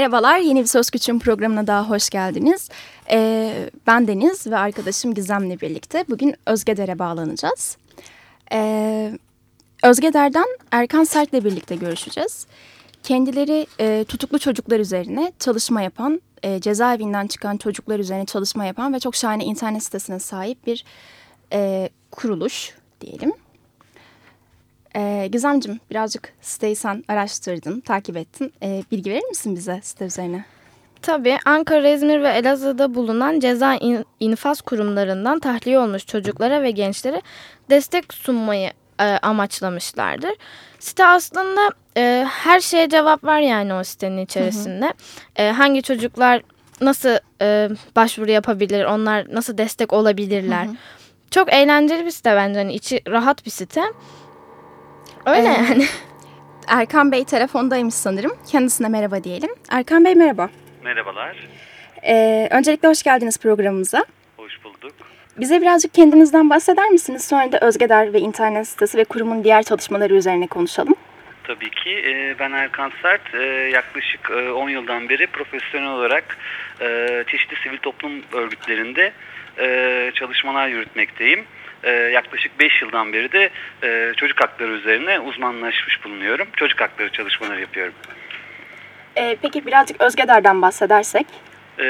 Merhabalar, yeni bir Söz Küçüğün programına daha hoş geldiniz. Ee, ben Deniz ve arkadaşım Gizem'le birlikte bugün Özgeder'e bağlanacağız. Ee, Özgeder'den Erkan Sert'le birlikte görüşeceğiz. Kendileri e, tutuklu çocuklar üzerine çalışma yapan, e, cezaevinden çıkan çocuklar üzerine çalışma yapan ve çok şahane internet sitesine sahip bir e, kuruluş diyelim. Ee, Gizemcim birazcık siteyi sen araştırdın, takip ettin. Ee, bilgi verir misin bize site üzerine? Tabii Ankara, İzmir ve Elazığ'da bulunan ceza in infaz kurumlarından tahliye olmuş çocuklara ve gençlere destek sunmayı e, amaçlamışlardır. Site aslında e, her şeye cevap var yani o sitenin içerisinde. Hı hı. E, hangi çocuklar nasıl e, başvuru yapabilir, onlar nasıl destek olabilirler. Hı hı. Çok eğlenceli bir site bence, hani içi rahat bir site. Öyle ee, yani. Erkan Bey telefondaymış sanırım. Kendisine merhaba diyelim. Erkan Bey merhaba. Merhabalar. Ee, öncelikle hoş geldiniz programımıza. Hoş bulduk. Bize birazcık kendinizden bahseder misiniz? Sonra da Özgedar ve internet sitesi ve kurumun diğer çalışmaları üzerine konuşalım. Tabii ki. Ee, ben Erkan Sert. Ee, yaklaşık 10 e, yıldan beri profesyonel olarak e, çeşitli sivil toplum örgütlerinde e, çalışmalar yürütmekteyim e, yaklaşık 5 yıldan beri de e, çocuk hakları üzerine uzmanlaşmış bulunuyorum. Çocuk hakları çalışmaları yapıyorum. E, peki birazcık Özgedar'dan bahsedersek? Ee,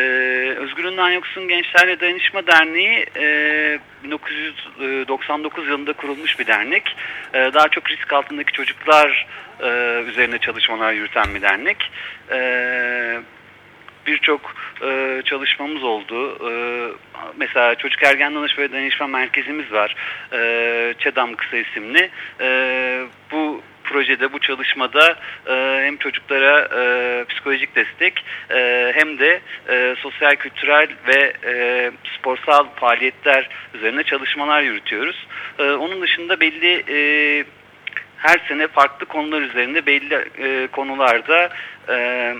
Özgürlüğünden Yoksun Gençlerle Dayanışma Derneği e, 1999 yılında kurulmuş bir dernek. E, daha çok risk altındaki çocuklar e, üzerine çalışmalar yürüten bir dernek. E, birçok e, çalışmamız oldu. E, mesela Çocuk Ergen Danışma ve Danışma Merkezimiz var. E, ÇEDAM kısa isimli. E, bu projede, bu çalışmada e, hem çocuklara e, psikolojik destek e, hem de e, sosyal, kültürel ve e, sporsal faaliyetler üzerine çalışmalar yürütüyoruz. E, onun dışında belli e, her sene farklı konular üzerinde belli e, konularda e,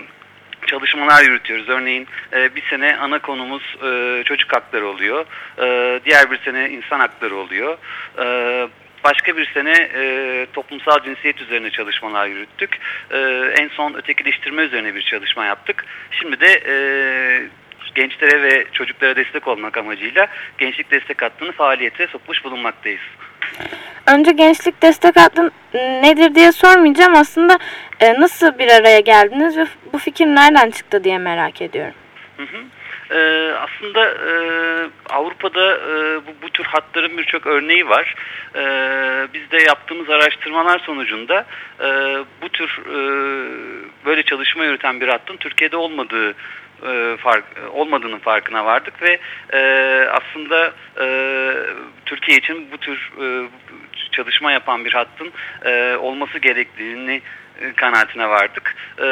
çalışmalar yürütüyoruz. Örneğin e, bir sene ana konumuz e, çocuk hakları oluyor. E, diğer bir sene insan hakları oluyor. Başka bir sene toplumsal cinsiyet üzerine çalışmalar yürüttük. En son ötekileştirme üzerine bir çalışma yaptık. Şimdi de gençlere ve çocuklara destek olmak amacıyla Gençlik Destek Hattı'nı faaliyete sokmuş bulunmaktayız. Önce Gençlik Destek Hattı nedir diye sormayacağım. Aslında e, nasıl bir araya geldiniz ve bu fikir nereden çıktı diye merak ediyorum. Hı hı. Ee, aslında e, Avrupa'da e, bu, bu tür hatların birçok örneği var. E, biz de yaptığımız araştırmalar sonucunda e, bu tür e, böyle çalışma yürüten bir hattın Türkiye'de olmadığı e, fark, olmadığının farkına vardık ve e, aslında e, Türkiye için bu tür e, çalışma yapan bir hattın e, olması gerektiğini e, kanaatine vardık. E,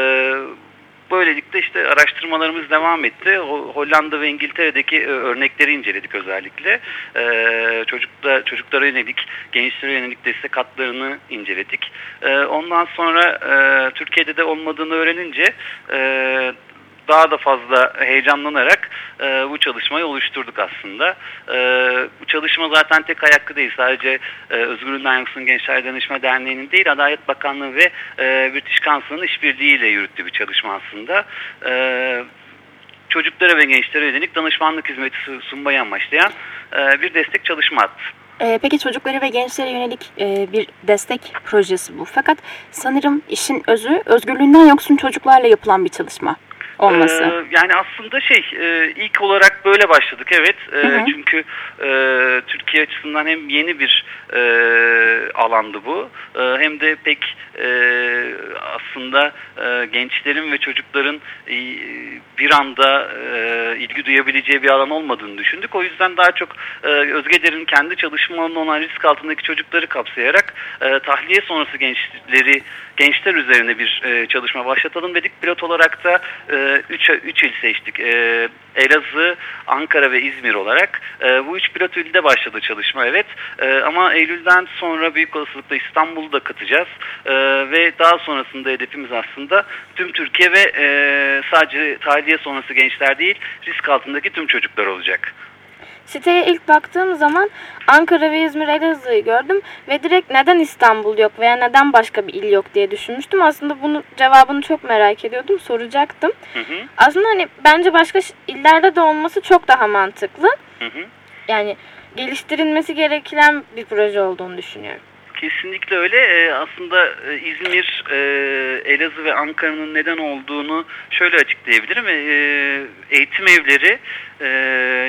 böylelikle işte araştırmalarımız devam etti. Hollanda ve İngiltere'deki e, örnekleri inceledik özellikle. E, çocukla, çocuklara yönelik, gençlere yönelik destek hatlarını inceledik. E, ondan sonra e, Türkiye'de de olmadığını öğrenince e, daha da fazla heyecanlanarak e, bu çalışmayı oluşturduk aslında. E, bu çalışma zaten tek ayaklı değil. Sadece e, Özgürlüğünden Yoksun Gençler Danışma Derneği'nin değil, Adalet Bakanlığı ve e, British Council'ın işbirliğiyle yürüttüğü bir çalışma aslında. E, çocuklara ve gençlere yönelik danışmanlık hizmeti sunmayı amaçlayan e, bir destek çalışma hattı. Ee, peki çocuklara ve gençlere yönelik e, bir destek projesi bu. Fakat sanırım işin özü özgürlüğünden yoksun çocuklarla yapılan bir çalışma olması. Ee, yani aslında şey e, ilk olarak böyle başladık evet. E, hı hı. Çünkü e, Türkiye açısından hem yeni bir e, alandı bu e, hem de pek e, aslında e, gençlerin ve çocukların e, bir anda e, ilgi duyabileceği bir alan olmadığını düşündük. O yüzden daha çok e, Özgeder'in kendi çalışmalarında olan risk altındaki çocukları kapsayarak e, tahliye sonrası gençleri gençler üzerine bir e, çalışma başlatalım dedik. Pilot olarak da e, üç, üç il seçtik. E, Elazığ, Ankara ve İzmir olarak. E, bu üç pilot ilde başladı çalışma evet. E, ama Eylül'den sonra büyük olasılıkla İstanbul'u da katacağız. E, ve daha sonrasında hedefimiz aslında tüm Türkiye ve e, sadece tahliye sonrası gençler değil risk altındaki tüm çocuklar olacak. Siteye ilk baktığım zaman Ankara ve İzmir Elazığ'ı gördüm ve direkt neden İstanbul yok veya neden başka bir il yok diye düşünmüştüm. Aslında bunun cevabını çok merak ediyordum, soracaktım. Hı hı, Aslında hani bence başka illerde de olması çok daha mantıklı. hı hı. Yani geliştirilmesi gereken bir proje olduğunu düşünüyorum. Kesinlikle öyle. Ee, aslında e, İzmir, e, Elazığ ve Ankara'nın neden olduğunu şöyle açıklayabilirim. Ee, eğitim evleri e,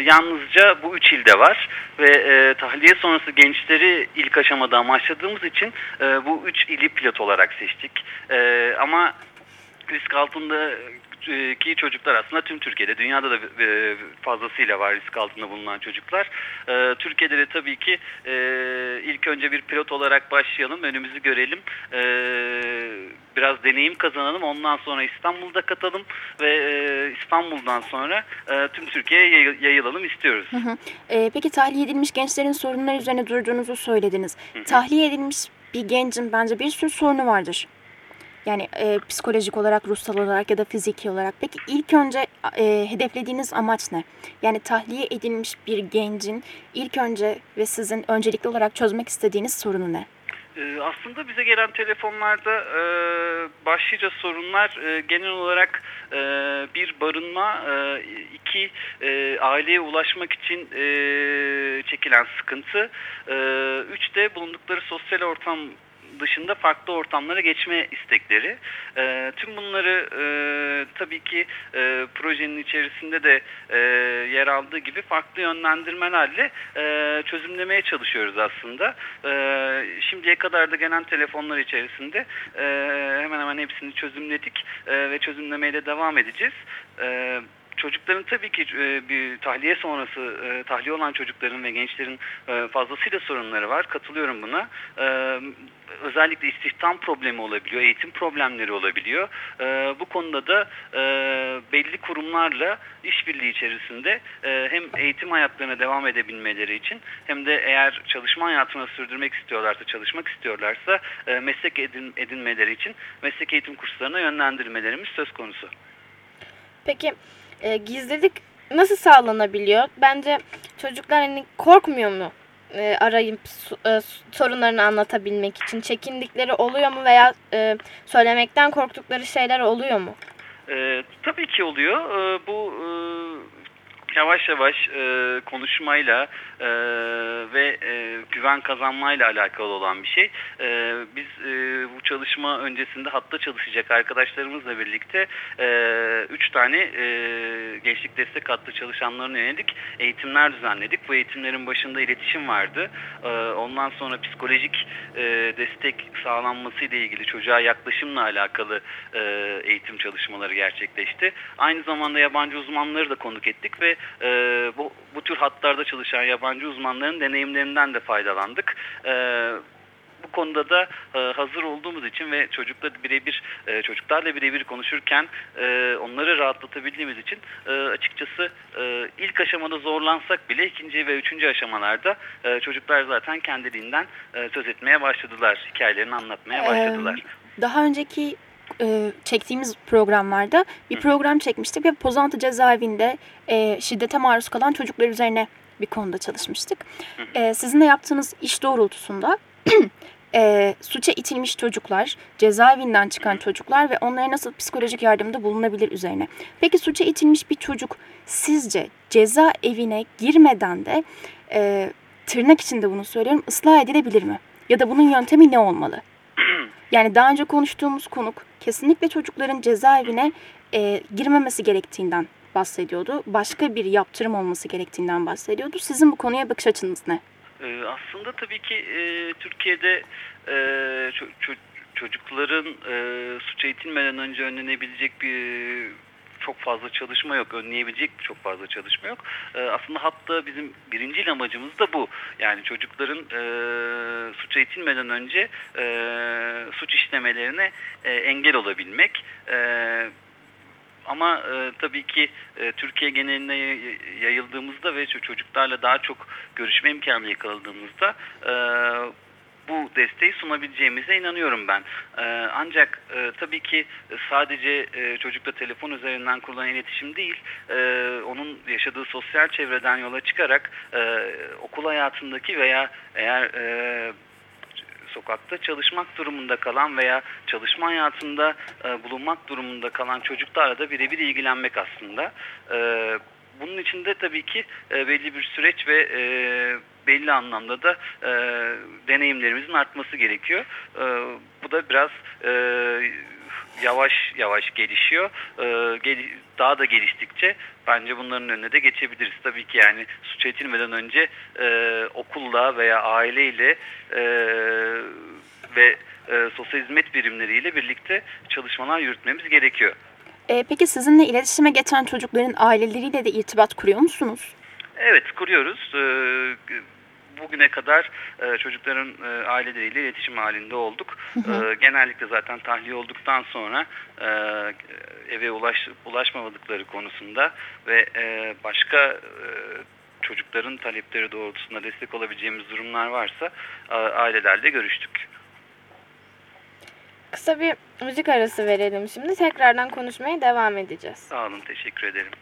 yalnızca bu üç ilde var ve e, tahliye sonrası gençleri ilk aşamada amaçladığımız için e, bu üç ili pilot olarak seçtik. E, ama risk altında e, ki çocuklar aslında tüm Türkiye'de, dünyada da e, fazlasıyla var risk altında bulunan çocuklar. E, Türkiye'de de tabii ki e, ilk önce bir pilot olarak başlayalım, önümüzü görelim, e, biraz deneyim kazanalım, ondan sonra İstanbul'da katalım ve e, İstanbul'dan sonra e, tüm Türkiye'ye yay- yayılalım istiyoruz. Ee, peki tahliye edilmiş gençlerin sorunları üzerine durduğunuzu söylediniz. Tahliye edilmiş bir gencin bence bir sürü sorunu vardır. Yani e, psikolojik olarak, ruhsal olarak ya da fiziki olarak. Peki ilk önce e, hedeflediğiniz amaç ne? Yani tahliye edilmiş bir gencin ilk önce ve sizin öncelikli olarak çözmek istediğiniz sorunu ne? Ee, Aslında bize gelen telefonlarda e, başlıca sorunlar e, genel olarak e, bir barınma, e, iki e, aileye ulaşmak için e, çekilen sıkıntı, e, üç de bulundukları sosyal ortam dışında farklı ortamlara geçme istekleri. E, tüm bunları e, tabii ki e, projenin içerisinde de e, yer aldığı gibi farklı yönlendirmelerle e, çözümlemeye çalışıyoruz aslında. E, şimdiye kadar da gelen telefonlar içerisinde e, hemen hemen hepsini çözümledik e, ve çözümlemeye de devam edeceğiz. E, Çocukların tabii ki e, bir tahliye sonrası e, tahliye olan çocukların ve gençlerin e, fazlasıyla sorunları var. Katılıyorum buna. E, özellikle istihdam problemi olabiliyor, eğitim problemleri olabiliyor. E, bu konuda da e, belli kurumlarla işbirliği içerisinde e, hem eğitim hayatlarına devam edebilmeleri için hem de eğer çalışma hayatını sürdürmek istiyorlarsa, çalışmak istiyorlarsa e, meslek edin, edinmeleri için meslek eğitim kurslarına yönlendirmelerimiz söz konusu. Peki e, gizlilik nasıl sağlanabiliyor? Bence çocuklar hani korkmuyor mu? E, arayıp e, sorunlarını anlatabilmek için çekindikleri oluyor mu veya e, söylemekten korktukları şeyler oluyor mu? Ee, tabii ki oluyor. Ee, bu e, yavaş yavaş e, konuşmayla e, ve e, güven kazanmayla alakalı olan bir şey. E, biz e, bu çalışma öncesinde hatta çalışacak arkadaşlarımızla birlikte e, üç tane e, gençlik destek hattı çalışanlarına yönelik eğitimler düzenledik. Bu eğitimlerin başında iletişim vardı. E, ondan sonra psikolojik e, destek sağlanması ile ilgili çocuğa yaklaşımla alakalı e, eğitim çalışmaları gerçekleşti. Aynı zamanda yabancı uzmanları da konuk ettik ve e, bu, bu tür hatlarda çalışan yabancı uzmanların deneyimlerinden de faydalandık. E, bu konuda da e, hazır olduğumuz için ve çocukla birebir e, çocuklarla birebir konuşurken e, onları rahatlatabildiğimiz için e, açıkçası e, ilk aşamada zorlansak bile ikinci ve üçüncü aşamalarda e, çocuklar zaten kendiliğinden e, söz etmeye başladılar, hikayelerini anlatmaya başladılar. Daha önceki e, çektiğimiz programlarda bir program çekmiştik ve Pozantı cezaevinde e, şiddete maruz kalan çocuklar üzerine bir konuda çalışmıştık. E, sizin de yaptığınız iş doğrultusunda e, suça itilmiş çocuklar, cezaevinden çıkan çocuklar ve onlara nasıl psikolojik yardımda bulunabilir üzerine. Peki suça itilmiş bir çocuk sizce cezaevine girmeden de e, tırnak içinde bunu söylüyorum ıslah edilebilir mi? Ya da bunun yöntemi ne olmalı? Yani daha önce konuştuğumuz konuk kesinlikle çocukların cezaevine e, girmemesi gerektiğinden bahsediyordu. Başka bir yaptırım olması gerektiğinden bahsediyordu. Sizin bu konuya bakış açınız ne? Ee, aslında tabii ki e, Türkiye'de e, ço- ço- çocukların e, suça itilmeden önce önlenebilecek bir çok fazla çalışma yok, önleyebilecek çok fazla çalışma yok. E, aslında hatta bizim birinci amacımız da bu. Yani çocukların e, suça itilmeden önce e, suç işlemelerine e, engel olabilmek. E, ama e, tabii ki e, Türkiye geneline yayıldığımızda ve çocuklarla daha çok görüşme imkanı yakaladığımızda e, bu desteği sunabileceğimize inanıyorum ben. E, ancak e, tabii ki sadece e, çocukla telefon üzerinden kurulan iletişim değil, e, onun yaşadığı sosyal çevreden yola çıkarak e, okul hayatındaki veya eğer sokakta çalışmak durumunda kalan veya çalışma hayatında bulunmak durumunda kalan çocuklarla da birebir ilgilenmek aslında. Bunun için de tabii ki e, belli bir süreç ve e, belli anlamda da e, deneyimlerimizin artması gerekiyor. E, bu da biraz e, yavaş yavaş gelişiyor. E, gel, daha da geliştikçe bence bunların önüne de geçebiliriz. Tabii ki yani suç edilmeden önce e, okulla veya aileyle e, ve e, sosyal hizmet birimleriyle birlikte çalışmalar yürütmemiz gerekiyor. E, peki sizinle iletişime geçen çocukların aileleriyle de irtibat kuruyor musunuz? Evet kuruyoruz. E, bugüne kadar e, çocukların e, aileleriyle iletişim halinde olduk. E, genellikle zaten tahliye olduktan sonra e, eve ulaş, ulaşmamadıkları konusunda ve başka çocukların talepleri doğrultusunda destek olabileceğimiz durumlar varsa ailelerle görüştük. Kısa bir müzik arası verelim şimdi. Tekrardan konuşmaya devam edeceğiz. Sağ olun, teşekkür ederim.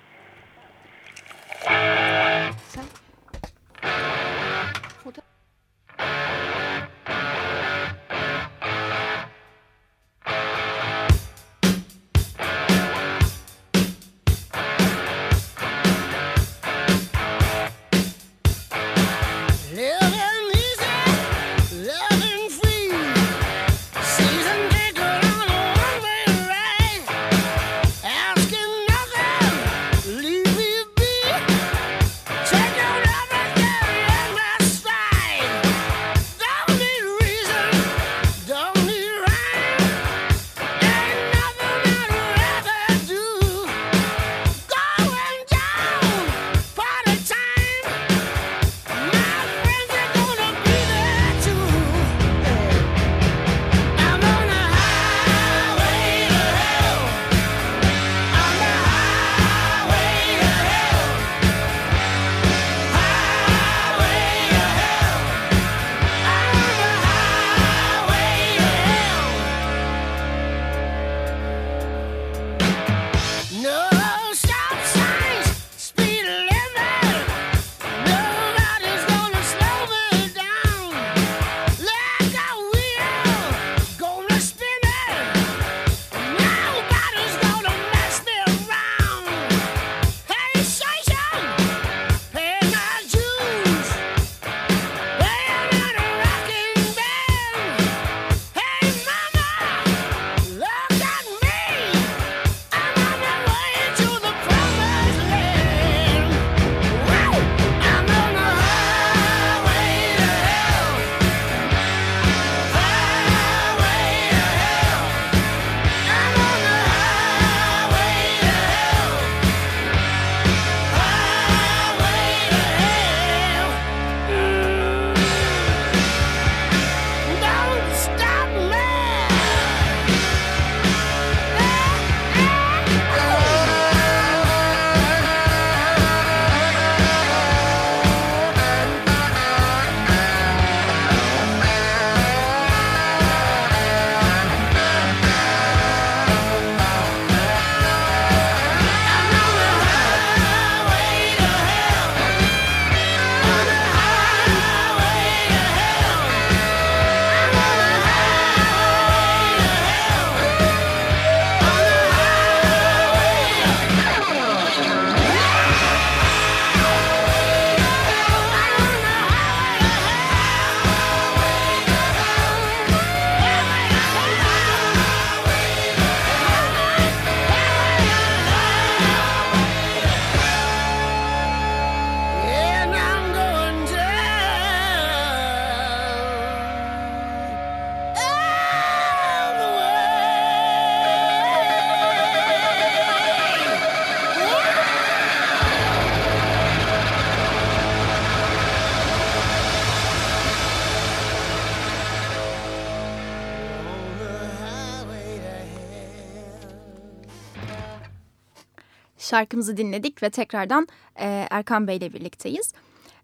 Şarkımızı dinledik ve tekrardan e, Erkan Bey ile birlikteyiz.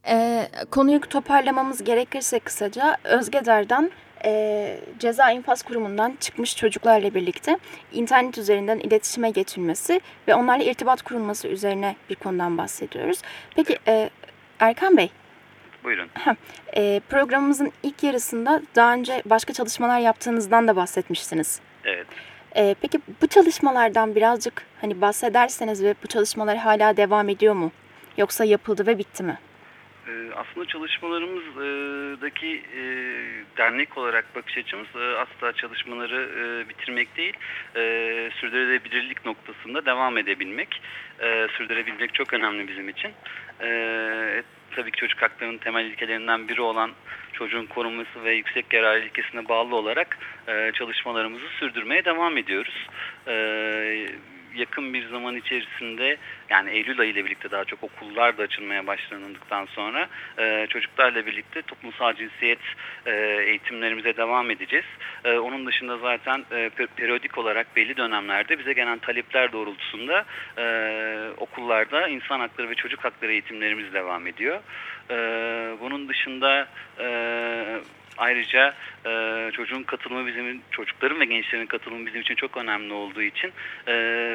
E, konuyu toparlamamız gerekirse kısaca Özge Dar'dan e, ceza infaz kurumundan çıkmış çocuklarla birlikte internet üzerinden iletişime geçilmesi ve onlarla irtibat kurulması üzerine bir konudan bahsediyoruz. Peki e, Erkan Bey, Buyurun. e, programımızın ilk yarısında daha önce başka çalışmalar yaptığınızdan da bahsetmiştiniz. Evet. E, peki bu çalışmalardan birazcık hani bahsederseniz ve bu çalışmalar hala devam ediyor mu? Yoksa yapıldı ve bitti mi? Ee, aslında çalışmalarımızdaki e, dernek olarak bakış açımız e, asla çalışmaları e, bitirmek değil, sürdürülebilirlik noktasında devam edebilmek. Sürdürebilmek çok önemli bizim için. Tabii ki çocuk haklarının temel ilkelerinden biri olan çocuğun korunması ve yüksek yarar ilkesine bağlı olarak çalışmalarımızı sürdürmeye devam ediyoruz. Yakın bir zaman içerisinde yani Eylül ayı ile birlikte daha çok okullar da açılmaya başlandıktan sonra e, çocuklarla birlikte toplumsal cinsiyet e, eğitimlerimize devam edeceğiz. E, onun dışında zaten e, periyodik olarak belli dönemlerde bize gelen talepler doğrultusunda e, okullarda insan hakları ve çocuk hakları eğitimlerimiz devam ediyor. E, bunun dışında e, Ayrıca e, çocuğun katılımı bizim, çocukların ve gençlerin katılımı bizim için çok önemli olduğu için e,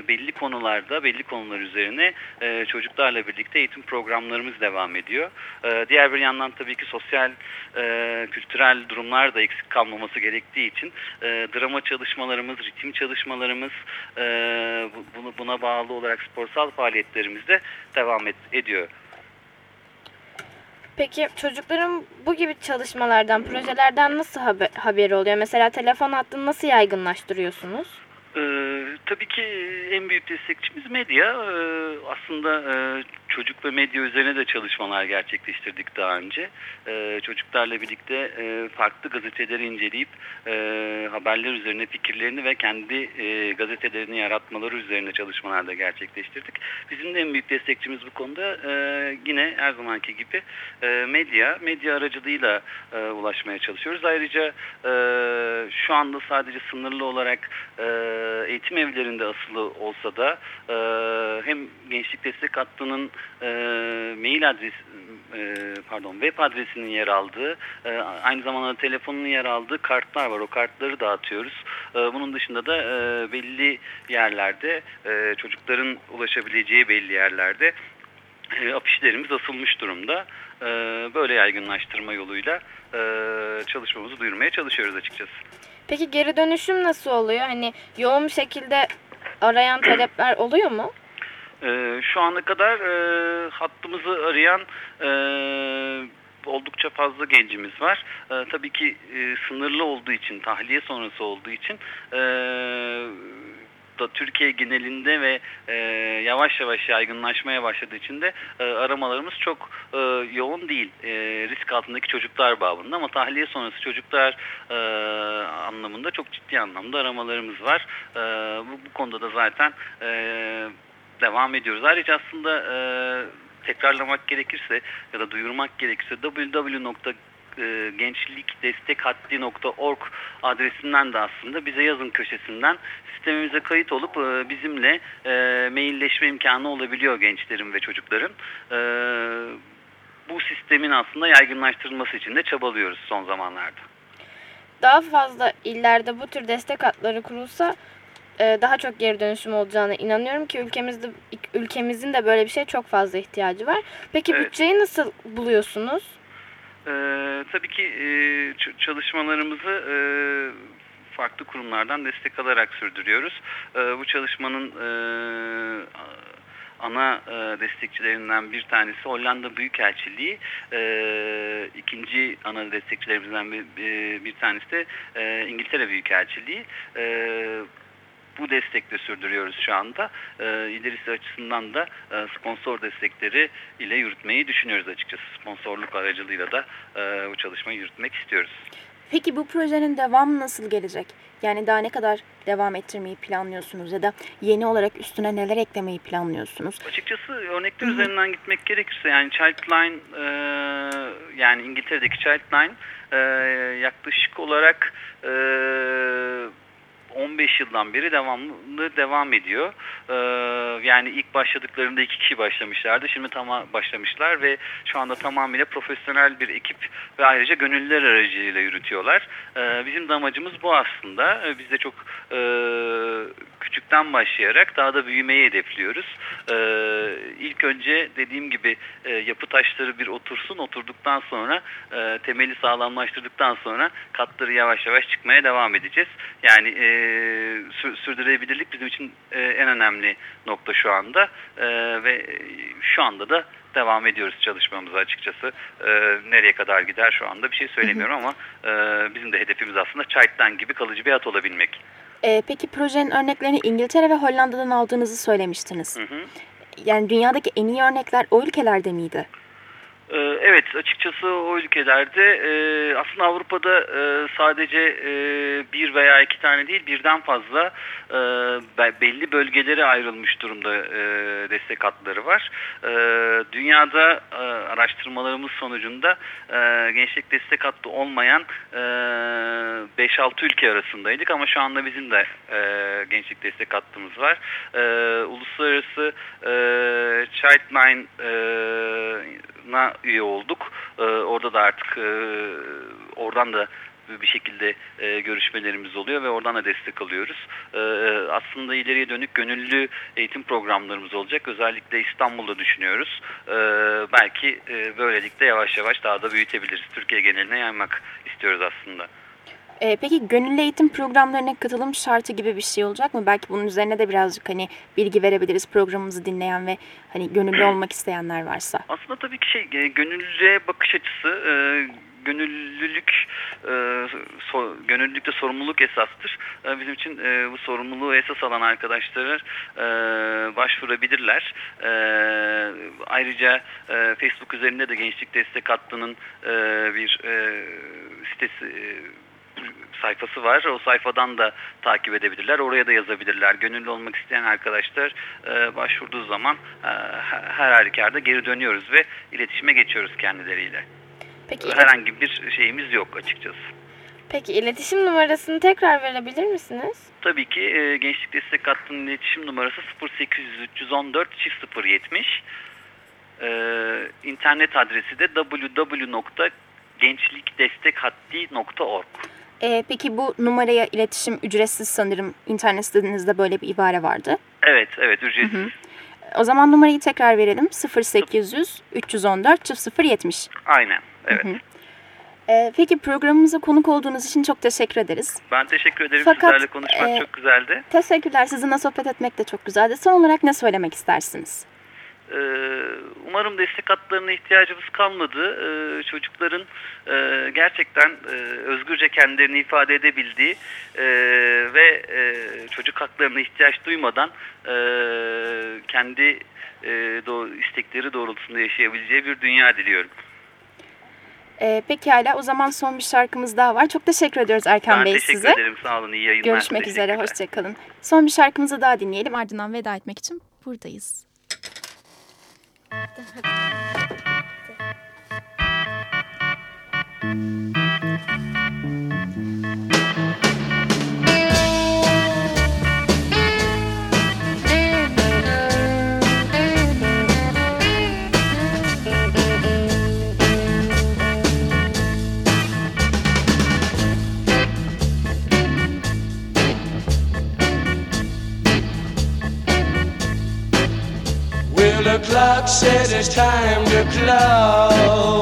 belli konularda, belli konular üzerine e, çocuklarla birlikte eğitim programlarımız devam ediyor. E, diğer bir yandan tabii ki sosyal, e, kültürel durumlar da eksik kalmaması gerektiği için e, drama çalışmalarımız, ritim çalışmalarımız, e, bunu, buna bağlı olarak sporsal faaliyetlerimiz de devam et, ediyor. Peki çocukların bu gibi çalışmalardan, projelerden nasıl haber, haberi oluyor? Mesela telefon hattını nasıl yaygınlaştırıyorsunuz? Ee, tabii ki en büyük destekçimiz medya. Ee, aslında e, çocuk ve medya üzerine de çalışmalar gerçekleştirdik daha önce. Ee, çocuklarla birlikte e, farklı gazeteleri inceleyip e, haberler üzerine fikirlerini ve kendi e, gazetelerini yaratmaları üzerine çalışmalar da gerçekleştirdik. Bizim de en büyük destekçimiz bu konuda yine her zamanki gibi medya. Medya aracılığıyla ulaşmaya çalışıyoruz. Ayrıca şu anda sadece sınırlı olarak e, eğitim evlerinde asılı olsa da e, hem Gençlik Destek Hattı'nın e, mail adresi e, pardon web adresinin yer aldığı e, aynı zamanda telefonun yer aldığı kartlar var. O kartları dağıtıyoruz. E, bunun dışında da e, belli yerlerde e, çocukların ulaşabileceği belli yerlerde e, afişlerimiz asılmış durumda. E, böyle yaygınlaştırma yoluyla e, çalışmamızı duyurmaya çalışıyoruz açıkçası. Peki geri dönüşüm nasıl oluyor? Hani yoğun şekilde arayan talepler oluyor mu? Ee, şu ana kadar e, hattımızı arayan e, oldukça fazla gencimiz var. E, tabii ki e, sınırlı olduğu için, tahliye sonrası olduğu için e, da Türkiye genelinde ve e, yavaş yavaş yaygınlaşmaya başladığı için de e, aramalarımız çok e, yoğun değil. E, risk altındaki çocuklar babında ama tahliye sonrası çocuklar e, anlamında çok ciddi anlamda aramalarımız var. E, bu, bu konuda da zaten e, devam ediyoruz. Ayrıca aslında e, tekrarlamak gerekirse ya da duyurmak gerekirse www gençlikdestekhatti.org adresinden de aslında bize yazın köşesinden sistemimize kayıt olup e, bizimle e, mailleşme imkanı olabiliyor gençlerin ve çocukların. E, bu sistemin aslında yaygınlaştırılması için de çabalıyoruz son zamanlarda. Daha fazla illerde bu tür destek hatları kurulsa e, daha çok geri dönüşüm olacağına inanıyorum ki ülkemizde ülkemizin de böyle bir şey çok fazla ihtiyacı var. Peki evet. bütçeyi nasıl buluyorsunuz? Ee, tabii ki e, çalışmalarımızı e, farklı kurumlardan destek alarak sürdürüyoruz. E, bu çalışmanın e, ana e, destekçilerinden bir tanesi Hollanda Büyükelçiliği. E, ikinci ana destekçilerimizden bir, bir tanesi de e, İngiltere Büyükelçiliği. E, bu destekle sürdürüyoruz şu anda. E, ilerisi açısından da e, sponsor destekleri ile yürütmeyi düşünüyoruz açıkçası. Sponsorluk aracılığıyla da e, bu çalışmayı yürütmek istiyoruz. Peki bu projenin devamı nasıl gelecek? Yani daha ne kadar devam ettirmeyi planlıyorsunuz ya da yeni olarak üstüne neler eklemeyi planlıyorsunuz? Açıkçası örnekler Hı -hı. üzerinden gitmek gerekirse yani Childline e, yani İngiltere'deki Childline e, yaklaşık olarak e, 15 yıldan beri devamlı devam ediyor. Ee, yani ilk başladıklarında iki kişi başlamışlardı. Şimdi tamam başlamışlar ve şu anda tamamıyla profesyonel bir ekip ve ayrıca gönüllüler aracılığıyla yürütüyorlar. Ee, bizim de amacımız bu aslında. Ee, biz de çok e, küçükten başlayarak daha da büyümeyi hedefliyoruz. Ee, ilk önce dediğim gibi e, yapı taşları bir otursun. Oturduktan sonra e, temeli sağlamlaştırdıktan sonra katları yavaş yavaş çıkmaya devam edeceğiz. Yani e, sürdürülebilirlik bizim için e, en önemli nokta şu anda e, ve şu anda da devam ediyoruz çalışmamıza açıkçası. E, nereye kadar gider şu anda bir şey söylemiyorum ama e, bizim de hedefimiz aslında Çayt'tan gibi kalıcı bir hat olabilmek. E, peki projenin örneklerini İngiltere ve Hollanda'dan aldığınızı söylemiştiniz. Hı hı. Yani dünyadaki en iyi örnekler o ülkelerde miydi? Ee, evet açıkçası o ülkelerde e, aslında Avrupa'da e, sadece e, bir veya iki tane değil birden fazla belli bölgelere ayrılmış durumda destek hatları var. Dünyada araştırmalarımız sonucunda gençlik destek hattı olmayan 5-6 ülke arasındaydık ama şu anda bizim de gençlik destek hattımız var. Uluslararası Childline na üye olduk. E, orada da artık e, oradan da bir şekilde e, görüşmelerimiz oluyor ve oradan da destek alıyoruz. E, aslında ileriye dönük gönüllü eğitim programlarımız olacak. Özellikle İstanbul'da düşünüyoruz. E, belki e, böylelikle yavaş yavaş daha da büyütebiliriz. Türkiye geneline yaymak istiyoruz aslında. E, peki gönüllü eğitim programlarına katılım şartı gibi bir şey olacak mı? Belki bunun üzerine de birazcık hani bilgi verebiliriz programımızı dinleyen ve hani gönüllü olmak isteyenler varsa. Aslında tabii ki şey e, gönüllüye bakış açısı e, gönüllülük e, so, gönüllülükte sorumluluk esastır. E, bizim için e, bu sorumluluğu esas alan arkadaşlar e, başvurabilirler. E, ayrıca e, Facebook üzerinde de Gençlik Destek Hattı'nın e, bir e, sitesi e, sayfası var. O sayfadan da takip edebilirler. Oraya da yazabilirler. Gönüllü olmak isteyen arkadaşlar e, başvurduğu zaman e, her halükarda geri dönüyoruz ve iletişime geçiyoruz kendileriyle. Peki, Herhangi bir şeyimiz yok açıkçası. Peki iletişim numarasını tekrar verebilir misiniz? Tabii ki e, Gençlik Destek Hattı'nın iletişim numarası 0800 314 070. E, internet adresi de www.gençlikdestekhatti.org. E, peki bu numaraya iletişim ücretsiz sanırım. internet sitenizde böyle bir ibare vardı. Evet, evet ücretsiz. Hı hı. O zaman numarayı tekrar verelim. 0800 314 0070. Aynen, evet. Hı hı. Ee, peki programımıza konuk olduğunuz için çok teşekkür ederiz. Ben teşekkür ederim. Fakat, Sizlerle konuşmak e, çok güzeldi. Teşekkürler. Sizinle sohbet etmek de çok güzeldi. Son olarak ne söylemek istersiniz? Ee, umarım destek hatlarına ihtiyacımız kalmadı. Ee, çocukların e, gerçekten e, özgürce kendilerini ifade edebildiği e, ve çocuk haklarına ihtiyaç duymadan kendi istekleri doğrultusunda yaşayabileceği bir dünya diliyorum. Ee, pekala o zaman son bir şarkımız daha var. Çok teşekkür ediyoruz Erkan ben Bey size. size. teşekkür ederim sağ olun iyi yayınlar. Görüşmek üzere hoşçakalın. Son bir şarkımızı daha dinleyelim ardından veda etmek için buradayız. Thank you. Clock says it's time to close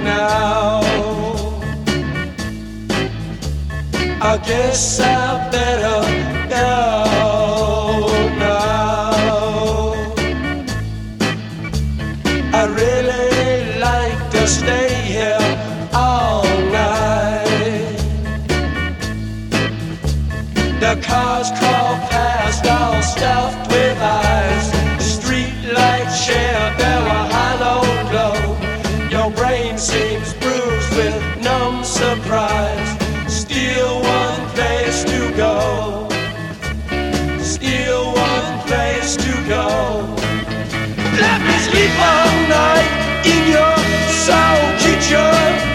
now. I guess I better go now. I really like to stay here all night. The cars crawl past all stuffed go. Let me sleep all night in your soul kitchen.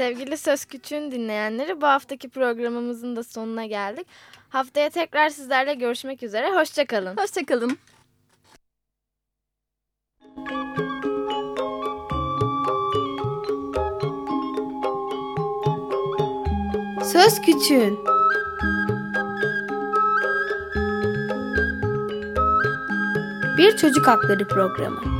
Sevgili Söz Küçüğün dinleyenleri bu haftaki programımızın da sonuna geldik. Haftaya tekrar sizlerle görüşmek üzere. Hoşçakalın. Hoşçakalın. Söz Küçüğün Bir Çocuk Hakları Programı